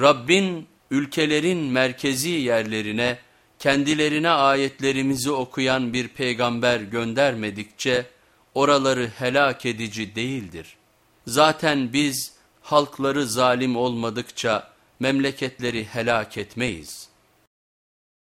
Rabbin ülkelerin merkezi yerlerine kendilerine ayetlerimizi okuyan bir peygamber göndermedikçe oraları helak edici değildir. Zaten biz halkları zalim olmadıkça memleketleri helak etmeyiz.''